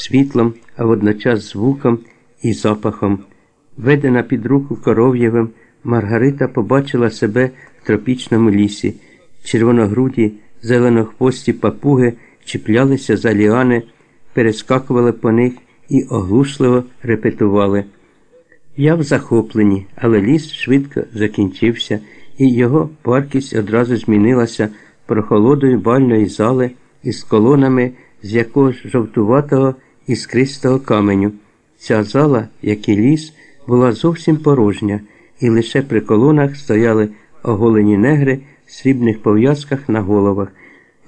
світлом, а водночас звуком і запахом. Ведена під руку коров'євим, Маргарита побачила себе в тропічному лісі. Червоногруді, зеленохвості папуги чіплялися за ліани, перескакували по них і оглушливо репетували. Я в захопленні, але ліс швидко закінчився, і його паркість одразу змінилася прохолодою бальної зали із колонами з якогось жовтуватого іскристого каменю. Ця зала, як і ліс, була зовсім порожня, і лише при колонах стояли оголені негри в срібних пов'язках на головах.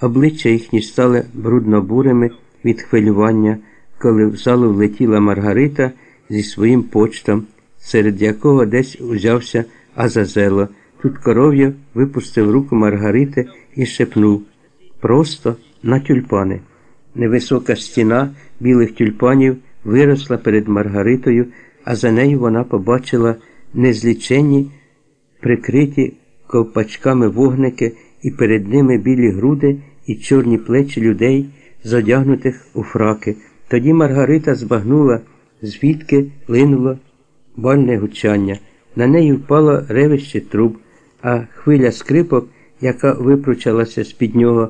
Обличчя їхні стали брудно-бурими від хвилювання, коли в залу влетіла Маргарита зі своїм почтом, серед якого десь узявся Азазело. Тут коров'я випустив руку Маргарити і шепнув просто на тюльпани. Невисока стіна білих тюльпанів виросла перед Маргаритою, а за нею вона побачила незліченні, прикриті ковпачками вогники, і перед ними білі груди і чорні плечі людей, задягнутих у фраки. Тоді Маргарита збагнула, звідки линуло бальне гучання. На неї впало ревище труб, а хвиля скрипок, яка випручалася з-під нього,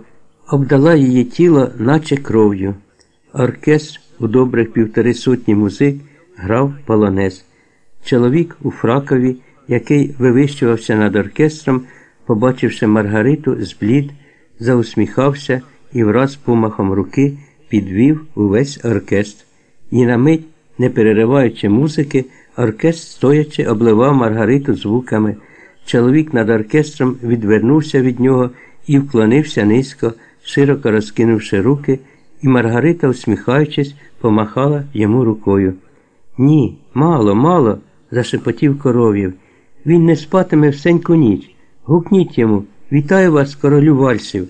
обдала її тіло, наче кров'ю. Оркестр у добрих півтори сотні музик грав полонез. Чоловік у фракові, який вивищувався над оркестром, побачивши Маргариту, зблід, заусміхався і враз помахом руки підвів увесь оркестр. Ні на мить, не перериваючи музики, оркестр стоячи обливав Маргариту звуками. Чоловік над оркестром відвернувся від нього і вклонився низько, широко розкинувши руки, і Маргарита, усміхаючись, помахала йому рукою. Ні, мало, мало, зашепотів коров'єв. Він не спатиме всеньку ніч. Гукніть йому, вітаю вас, королю вальсів.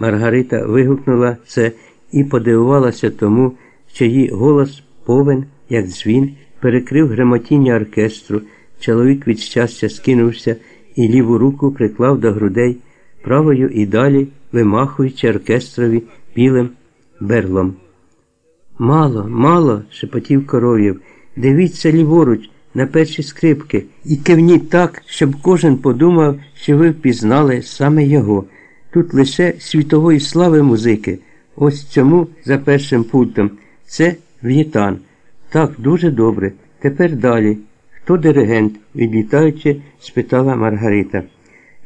Маргарита вигукнула це і подивувалася тому, що її голос повен, як дзвін, перекрив гремотіння оркестру. Чоловік від щастя скинувся і ліву руку приклав до грудей, правою і далі вимахуючи оркестрові білим берлом. Мало, мало, шепотів коров'єв. Дивіться ліворуч на перші скрипки і кивніть так, щоб кожен подумав, що ви впізнали саме його. Тут лише світової слави музики. Ось цьому за першим пультом. Це в'єтан. Так, дуже добре. Тепер далі. Хто диригент? відлітаючи, спитала Маргарита.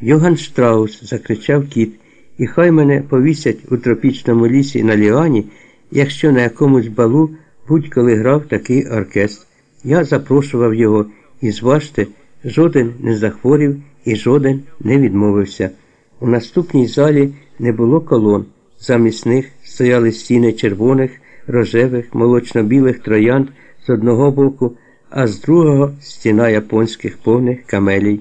Йоган Штраус, закричав кіт, і хай мене повісять у тропічному лісі на Ліані, якщо на якомусь балу будь-коли грав такий оркестр. Я запрошував його, і зважте, жоден не захворів і жоден не відмовився. У наступній залі не було колон. Замість них стояли стіни червоних, рожевих, молочно-білих троянд з одного боку, а з другого стіна японських повних камелій.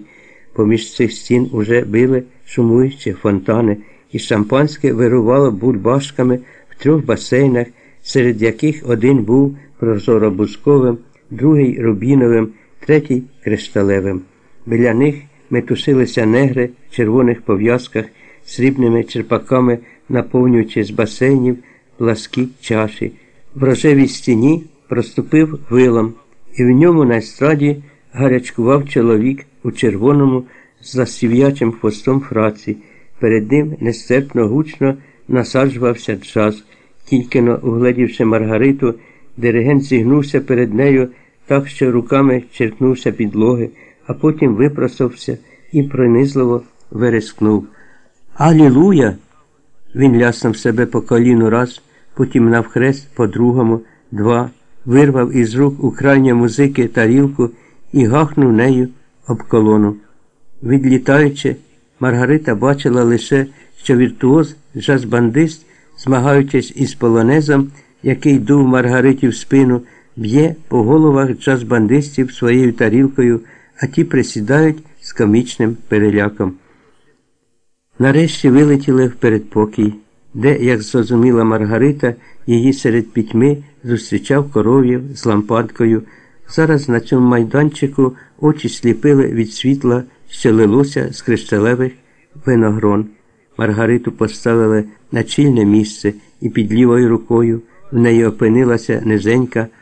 Поміж цих стін уже били шумуючі фонтани, і шампанське вирувало бульбашками в трьох басейнах, серед яких один був прозоробусковим, другий рубіновим, третій кришталевим. Біля них метушилися негри в червоних пов'язках, срібними черпаками, наповнюючи з басейнів пласкі чаші. В рожевій стіні проступив вилом, і в ньому на естраді гарячкував чоловік у червоному засів'ячим хвостом фраці. Перед ним нестерпно гучно насаджувався джаз. Тільки но угледівши Маргариту, диригент зігнувся перед нею так, що руками черкнувся підлоги, а потім випросався і принизливо вирискнув. Алілуя! Він ляснув себе по коліну раз, потім навхрест по другому, два, вирвав із рук у крайня музики тарілку і гахнув нею об колону. Відлітаючи, Маргарита бачила лише, що віртуоз, джаз-бандист, змагаючись із полонезом, який дув Маргариті в спину, б'є по головах джаз-бандистів своєю тарілкою, а ті присідають з комічним переляком. Нарешті вилетіли в передпокій, де, як зрозуміла Маргарита, її серед пітьми зустрічав коров'єв з лампадкою. Зараз на цьому майданчику очі сліпили від світла, що лилося з кришталевих виногрон. Маргариту поставили на чільне місце і під лівою рукою в неї опинилася низенька.